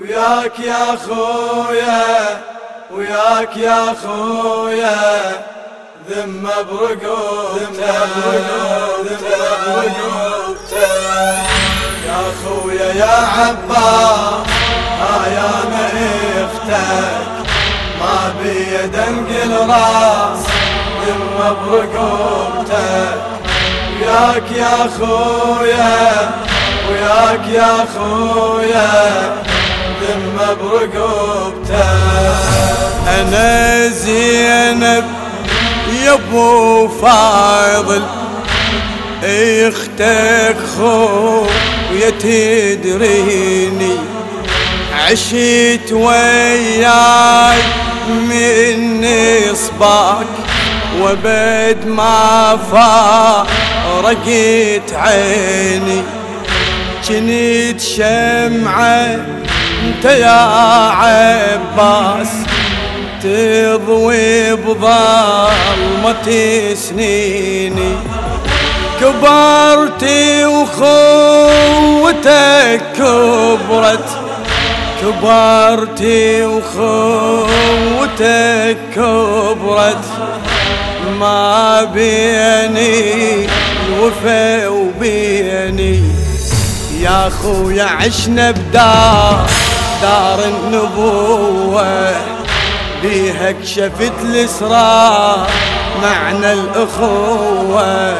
وياك يا خويا وياك يا خويا ذمة برقوبته يا خويا يا عباس يا أختك ما بيد انقل راس ذمة برقوبتك. وياك يا خويا وياك يا خويا برقبته أنا زينب يا أبو فاضل. إختك خويا تدريني. عشت وياي من صباك وبد ما فارقت عيني. كنت شمعة انت يا عباس تضوي بظلمة سنيني كبرتي وخوتك كبرت كبرتي وخوتك كبرت. ما بيني الوفا وبيني يا خويا عشنا بدار. دار النبوة بيها كشفت الاسرار معنى الأخوة.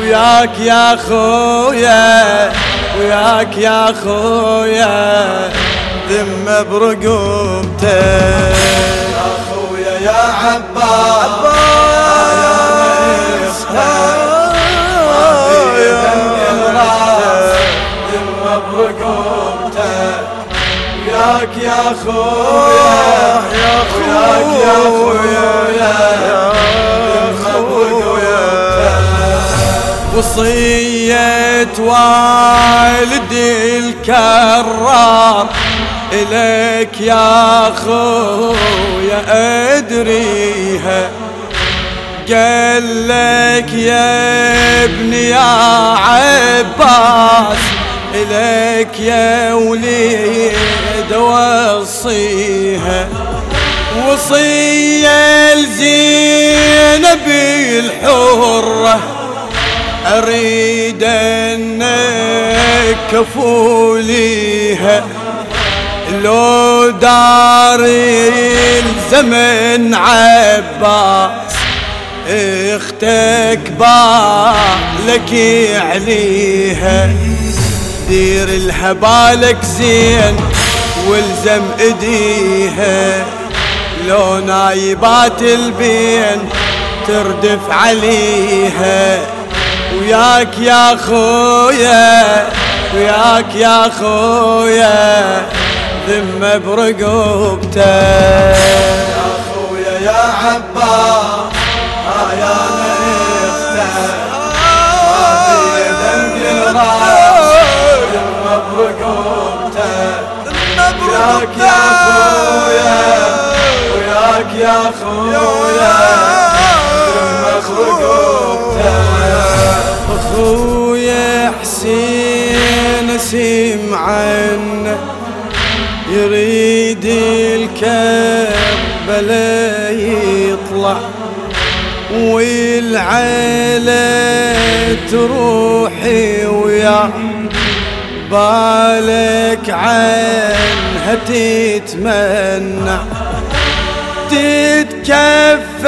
وياك يا خويا وياك يا خويا ذمة برقبتك يا خويا يا عباس. وياك يا خويا يا خويا يا خويا وصية والدي الكرار إليك يا خويا أدريها قال لك يا ابني يا عباس إليك يا وليد. وصيها. وصية لزينب الحرة أريد أنك كفوليها لو دار الزمن عباس أختك بالك عليها دير الهبالك زين والزم ايديها. لو نايبات البين تردف عليها. وياك يا خويا وياك يا خويا ذمة برقبتك يا خويا يا عباس. وياك يا خويا وياك يا خويا أخويا حسين سمعنا يريد الكربلاء يطلع والعيلة تروحي ويا. بالك عنها تتمنى. تتكفل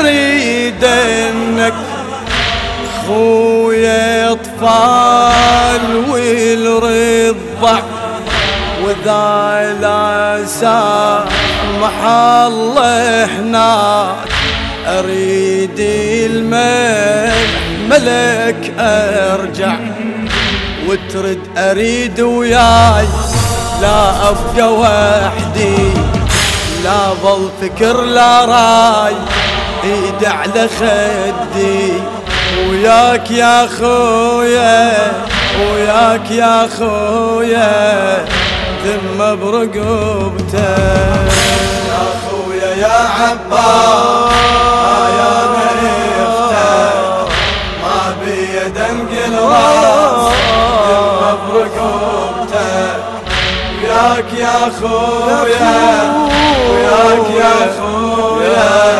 أريد أنك خويا أطفال والرضع واذا لا سامح الله هناك أريد الملك أرجع. وترد أريد وياي. لا أبقى وحدي لا ظل فكر لا راي. إيد على خدي وياك يا خويا وياك يا خويا ذمة برقبتك يا خويا يا عباس. خويا وياك يا خويا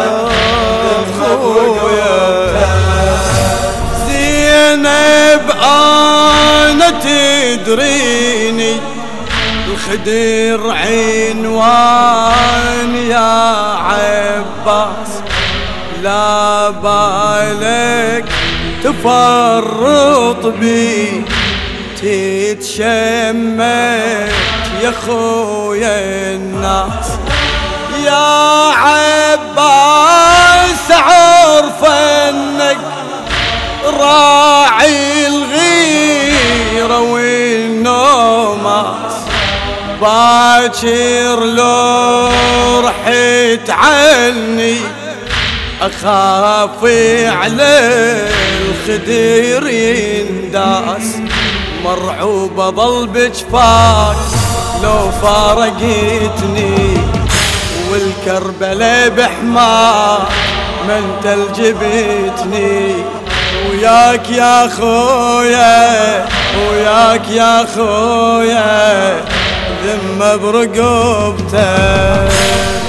زينب أنا تدريني الخدر عنوان يا عباس. لا بالك تفرط بي تتشمت يا خويا الناس يا عباس عرف إنك راعي الغيرة والنومات باكر لو رحت عني أخاف على الخدير ينداس. مرعوبة ظل بجفاك لو فارقتني والكربلة بحمار من تلجبتني وياك يا خويا وياك يا خويا ذمة برقبتك.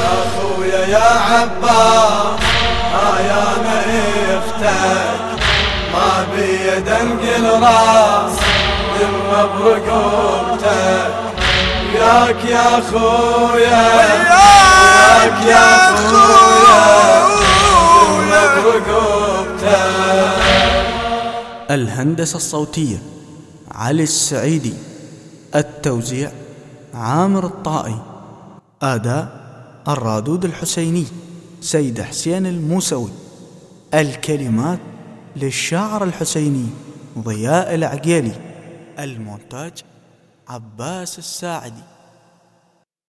يا خويا يا عباس أنا أختك ما بيد انقل راس ذمة برقبتك. وياك يا خويا وياك يا خويا الهندسة الصوتية علي السعيدي. التوزيع عامر الطائي. أداء الرادود الحسيني. سيد حسين الموسوي. الكلمات للشاعر الحسيني ضياء العقيلي. المونتاج عباس الساعدي.